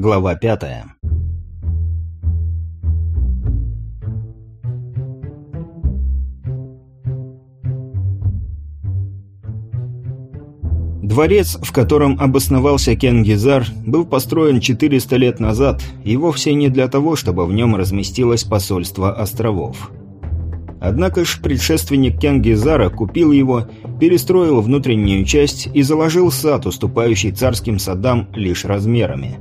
Глава пятая. Дворец, в котором обосновался Кенгизар, был построен 400 лет назад и вовсе не для того, чтобы в нем разместилось посольство островов. Однако ж предшественник Кенгизара купил его, перестроил внутреннюю часть и заложил сад, уступающий царским садам лишь размерами.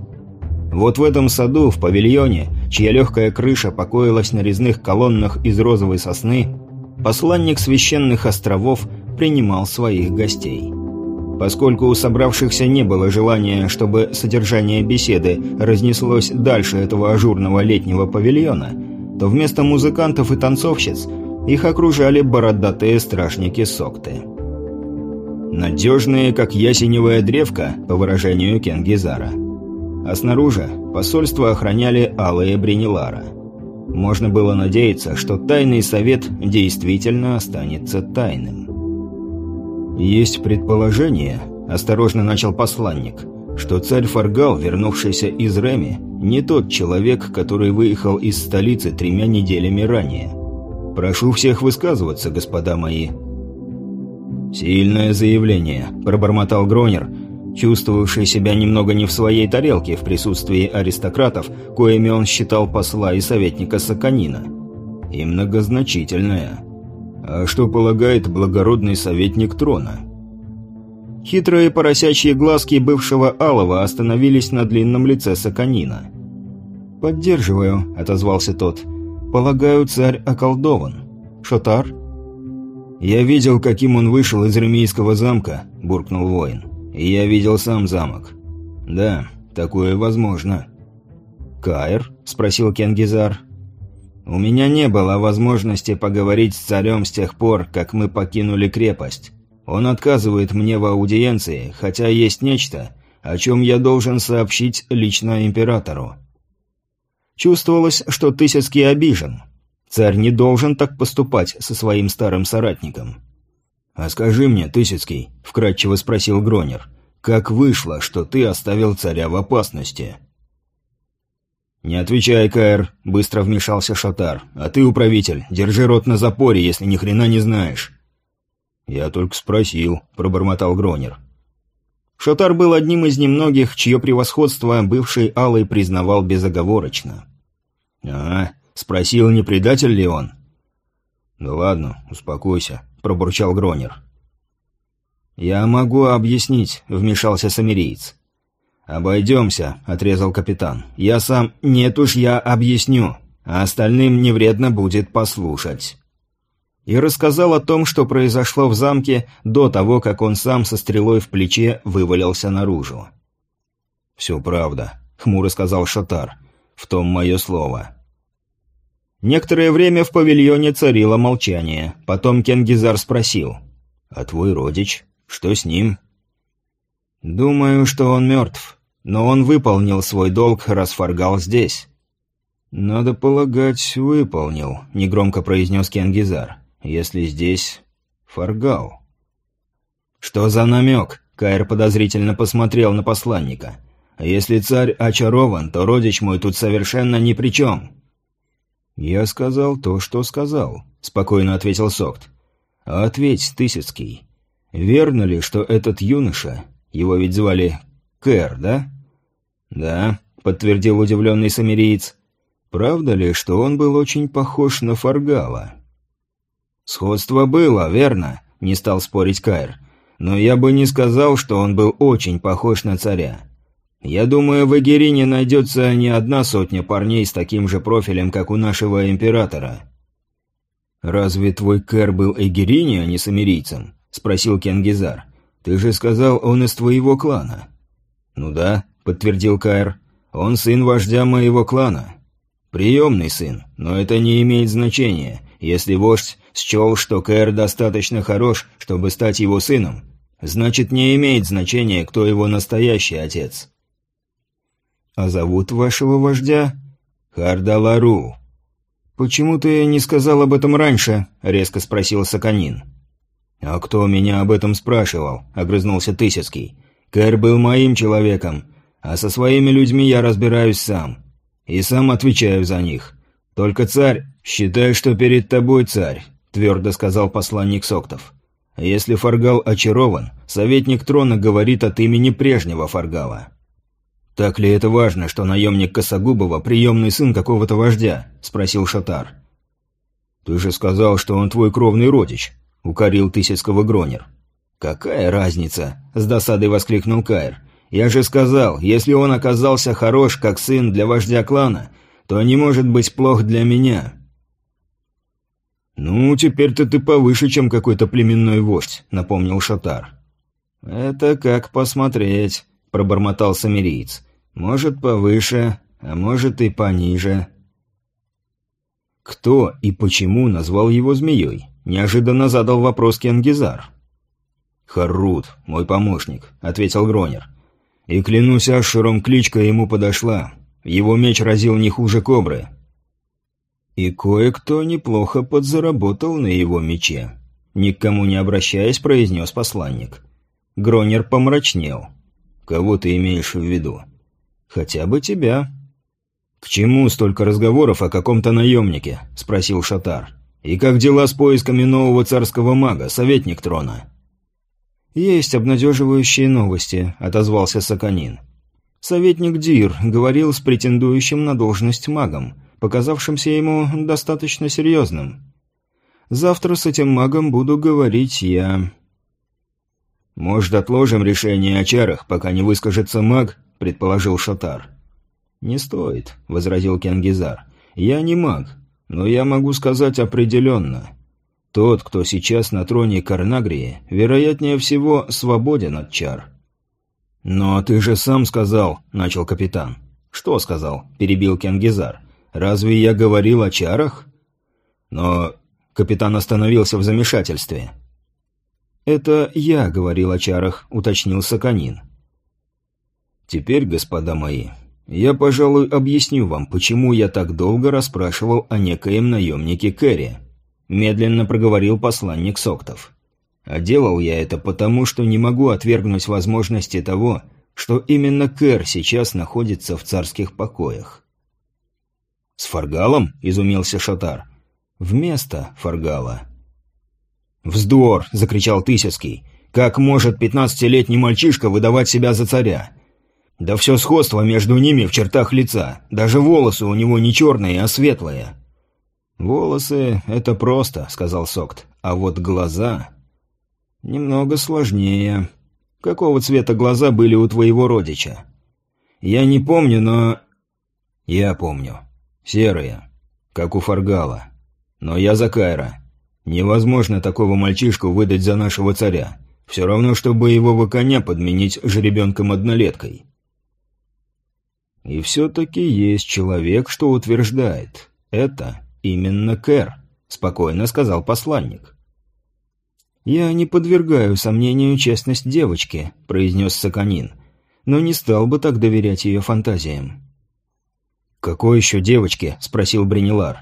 Вот в этом саду, в павильоне, чья легкая крыша покоилась на резных колоннах из розовой сосны, посланник священных островов принимал своих гостей. Поскольку у собравшихся не было желания, чтобы содержание беседы разнеслось дальше этого ажурного летнего павильона, то вместо музыкантов и танцовщиц их окружали бородатые страшники Сокты. Надежные, как ясеневая древка, по выражению Кенгизара. А снаружи посольство охраняли алые Бренилара. Можно было надеяться, что тайный совет действительно останется тайным. «Есть предположение», – осторожно начал посланник, – «что царь Фаргал, вернувшийся из Реми, не тот человек, который выехал из столицы тремя неделями ранее. Прошу всех высказываться, господа мои». «Сильное заявление», – пробормотал Гронер, чувствовавший себя немного не в своей тарелке в присутствии аристократов, коими он считал посла и советника Саканина. «И многозначительное. А что полагает благородный советник трона?» Хитрые поросячьи глазки бывшего Алова остановились на длинном лице Саканина. «Поддерживаю», — отозвался тот. «Полагаю, царь околдован. Шотар?» «Я видел, каким он вышел из Ремийского замка», — буркнул воин. «И я видел сам замок. Да, такое возможно». «Каир?» — спросил Кенгизар. «У меня не было возможности поговорить с царем с тех пор, как мы покинули крепость. Он отказывает мне в аудиенции, хотя есть нечто, о чем я должен сообщить лично императору». Чувствовалось, что Тысяцкий обижен. Царь не должен так поступать со своим старым соратником. «А скажи мне, Тысяцкий», — вкратчиво спросил Гронер, — «как вышло, что ты оставил царя в опасности?» «Не отвечай, Каэр», — быстро вмешался Шатар. «А ты, управитель, держи рот на запоре, если ни хрена не знаешь». «Я только спросил», — пробормотал Гронер. Шотар был одним из немногих, чье превосходство бывший Алый признавал безоговорочно. «А, спросил, не предатель ли он?» «Да ладно, успокойся», — пробурчал Гронер. «Я могу объяснить», — вмешался самириец. «Обойдемся», — отрезал капитан. «Я сам... Нет уж, я объясню, а остальным не вредно будет послушать» и рассказал о том, что произошло в замке до того, как он сам со стрелой в плече вывалился наружу. «Все правда», — хмуро сказал Шатар. «В том мое слово». Некоторое время в павильоне царило молчание. Потом Кенгизар спросил. «А твой родич? Что с ним?» «Думаю, что он мертв. Но он выполнил свой долг, раз Фаргал здесь». «Надо полагать, выполнил», — негромко произнес Кенгизар если здесь Фаргал? Что за намек? Кайр подозрительно посмотрел на посланника. Если царь очарован, то родич мой тут совершенно ни при чем. Я сказал то, что сказал, спокойно ответил Сокт. А ответь, Тысяцкий, верно ли, что этот юноша, его ведь звали Кэр, да? Да, подтвердил удивленный самириец. Правда ли, что он был очень похож на Фаргала? «Сходство было, верно?» – не стал спорить Кайр. «Но я бы не сказал, что он был очень похож на царя. Я думаю, в Эгерине найдется не одна сотня парней с таким же профилем, как у нашего императора». «Разве твой Кэр был Эгерине, а не самирийцем?» – спросил Кенгизар. «Ты же сказал, он из твоего клана». «Ну да», – подтвердил Кайр. «Он сын вождя моего клана. Приемный сын, но это не имеет значения. Если вождь счел, что Кэр достаточно хорош, чтобы стать его сыном, значит, не имеет значения, кто его настоящий отец. «А зовут вашего вождя?» «Хардалару». «Почему ты не сказал об этом раньше?» — резко спросил Саканин. «А кто меня об этом спрашивал?» — огрызнулся Тысяцкий. «Кэр был моим человеком, А со своими людьми я разбираюсь сам. И сам отвечаю за них. Только царь, считай, что перед тобой царь, твердо сказал посланник Соктов. Если Фаргал очарован, советник трона говорит от имени прежнего Фаргала. «Так ли это важно, что наемник Косогубова – приемный сын какого-то вождя?» – спросил Шатар. «Ты же сказал, что он твой кровный родич», – укорил Тысяцкого Гронер. «Какая разница?» – с досадой воскликнул Кайр. «Я же сказал, если он оказался хорош, как сын для вождя клана, то не может быть плох для меня». «Ну, теперь-то ты повыше, чем какой-то племенной вождь», — напомнил Шатар. «Это как посмотреть», — пробормотал самириец. «Может, повыше, а может и пониже». «Кто и почему назвал его змеей?» — неожиданно задал вопрос Кенгизар. «Харут, мой помощник», — ответил Гронер. «И клянусь Ашером, кличка ему подошла. Его меч разил не хуже кобры. И кое-кто неплохо подзаработал на его мече. Никому не обращаясь, произнес посланник. Гронер помрачнел. «Кого ты имеешь в виду?» «Хотя бы тебя». «К чему столько разговоров о каком-то наемнике?» – спросил Шатар. «И как дела с поисками нового царского мага, советник трона?» «Есть обнадеживающие новости», – отозвался Саканин. «Советник Дир говорил с претендующим на должность магом – показавшимся ему достаточно серьезным. Завтра с этим магом буду говорить я. «Может, отложим решение о чарах, пока не выскажется маг?» – предположил Шатар. «Не стоит», – возразил Кенгизар. «Я не маг, но я могу сказать определенно. Тот, кто сейчас на троне Карнагрии, вероятнее всего, свободен от чар». «Но ты же сам сказал», – начал капитан. «Что сказал?» – перебил Кенгизар. Разве я говорил о чарах? Но капитан остановился в замешательстве. «Это я говорил о чарах», — уточнил Саканин. «Теперь, господа мои, я, пожалуй, объясню вам, почему я так долго расспрашивал о некоем наемнике Кэрри», — медленно проговорил посланник Соктов. «А делал я это потому, что не могу отвергнуть возможности того, что именно Кэр сейчас находится в царских покоях. «С Фаргалом?» – изумился Шатар. «Вместо Фаргала». «Вздор!» – закричал Тысяцкий. «Как может пятнадцатилетний мальчишка выдавать себя за царя? Да все сходство между ними в чертах лица. Даже волосы у него не черные, а светлые». «Волосы — это просто», — сказал Сокт. «А вот глаза...» «Немного сложнее. Какого цвета глаза были у твоего родича?» «Я не помню, но...» «Я помню. Серые, как у Фаргала. Но я за Кайра. Невозможно такого мальчишку выдать за нашего царя. Все равно, что боевого коня подменить жеребенком-однолеткой. И все-таки есть человек, что утверждает. Это именно Кэр, спокойно сказал посланник. «Я не подвергаю сомнению честность девочки», — произнес Саканин, «но не стал бы так доверять ее фантазиям». «Какой еще девочке?» – спросил Бренилар.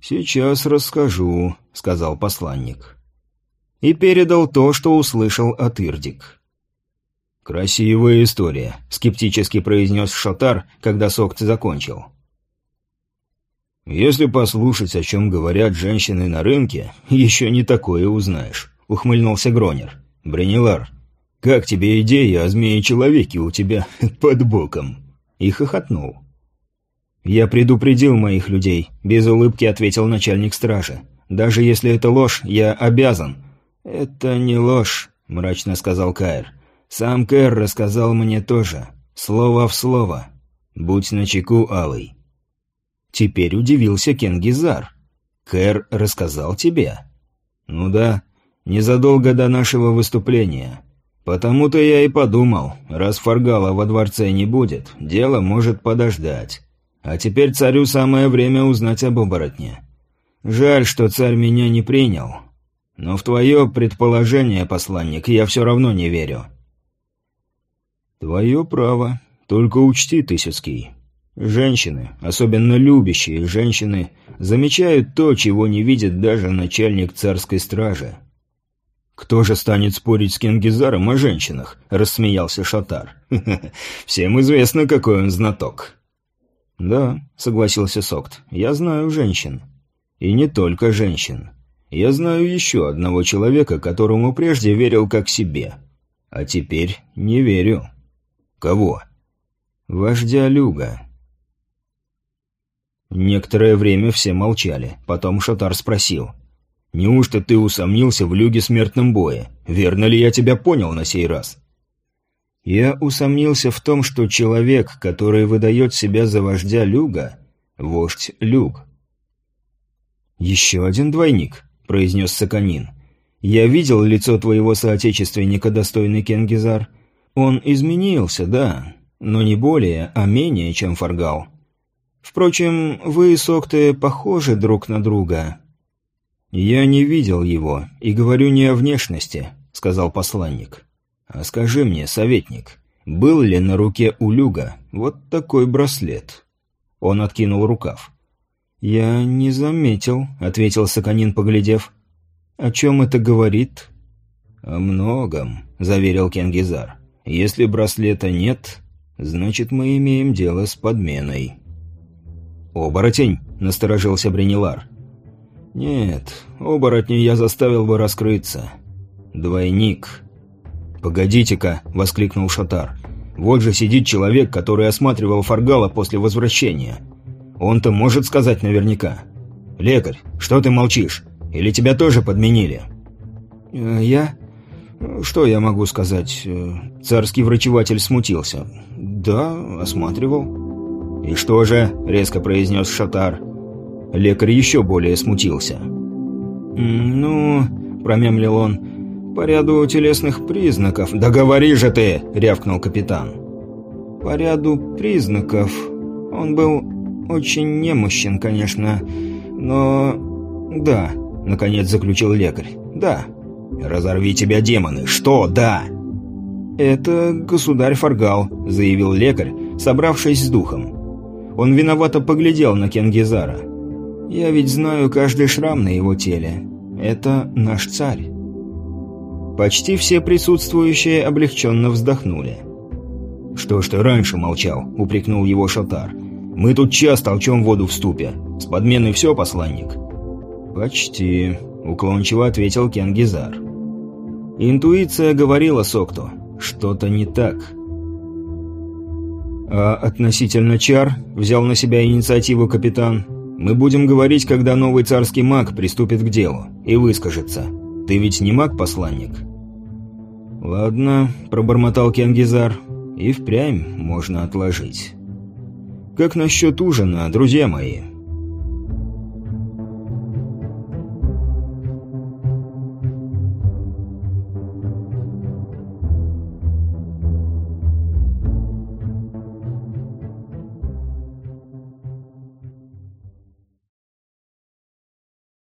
«Сейчас расскажу», – сказал посланник. И передал то, что услышал от Ирдик. «Красивая история», – скептически произнес Шатар, когда Сокт закончил. «Если послушать, о чем говорят женщины на рынке, еще не такое узнаешь», — ухмыльнулся Гронер. «Бренилар, как тебе идея о змее-человеке у тебя под боком?» И хохотнул. «Я предупредил моих людей», – без улыбки ответил начальник стражи. «Даже если это ложь, я обязан». «Это не ложь», – мрачно сказал Каэр. «Сам Кэр рассказал мне тоже. Слово в слово. Будь начеку, Алый». Теперь удивился Кенгизар. «Кэр рассказал тебе?» «Ну да, незадолго до нашего выступления. Потому-то я и подумал, раз Фаргала во дворце не будет, дело может подождать». А теперь царю самое время узнать об оборотне. Жаль, что царь меня не принял. Но в твое предположение, посланник, я все равно не верю. Твое право. Только учти, Тысяцкий. Женщины, особенно любящие женщины, замечают то, чего не видит даже начальник царской стражи. «Кто же станет спорить с Кингизаром о женщинах?» – рассмеялся Шатар. «Всем известно, какой он знаток». «Да», – согласился Сокт, – «я знаю женщин. И не только женщин. Я знаю еще одного человека, которому прежде верил как себе. А теперь не верю». «Кого?» «Вождя Люга». Некоторое время все молчали. Потом Шатар спросил – Неужто ты усомнился в люге смертном бое? Верно ли я тебя понял на сей раз?» Я усомнился в том, что человек, который выдает себя за вождя люга, вождь люг. «Еще один двойник», — произнес Саканин. «Я видел лицо твоего соотечественника, достойный Кенгизар. Он изменился, да, но не более, а менее, чем Фаргал. Впрочем, вы, Сокты, похожи друг на друга. «Я не видел его, и говорю не о внешности», — сказал посланник. «А скажи мне, советник, был ли на руке у Люга вот такой браслет?» Он откинул рукав. «Я не заметил», — ответил Саканин, поглядев. «О чем это говорит?» «О многом», — заверил Кенгизар. «Если браслета нет, значит, мы имеем дело с подменой». «Оборотень», — насторожился Бренилар. «Нет, оборотня я заставил бы раскрыться. Двойник». «Погодите-ка», — воскликнул Шатар. «Вот же сидит человек, который осматривал Фаргала после возвращения. Он-то может сказать наверняка. Лекарь, что ты молчишь? Или тебя тоже подменили?» «Э, «Я? Что я могу сказать?» э, Царский врачеватель смутился. «Да, осматривал». «И что же?» — резко произнес Шатар. Лекарь еще более смутился. «Ну...» – промямлил он. «По ряду телесных признаков...» «Да говори же ты!» – рявкнул капитан. «По ряду признаков... Он был очень немощен, конечно, но... Да, наконец заключил лекарь. Да. Разорви тебя, демоны. Что? Да. Это государь Фаргал, заявил лекарь, собравшись с духом. Он виновато поглядел на Кенгизара. Я ведь знаю каждый шрам на его теле. Это наш царь». Почти все присутствующие облегченно вздохнули. «Что ж ты раньше молчал?» — упрекнул его Шатар. «Мы тут час толчем воду в ступе. С подменой все, посланник?» «Почти», — уклончиво ответил Кенгизар. Интуиция говорила Сокту. «Что-то не так». «А относительно чар?» — взял на себя инициативу капитан. Мы будем говорить, когда новый царский маг приступит к делу и выскажется. Ты ведь не маг-посланник?» «Ладно», — пробормотал Кенгизар, — «и впрямь можно отложить». «Как насчет ужина, друзья мои?»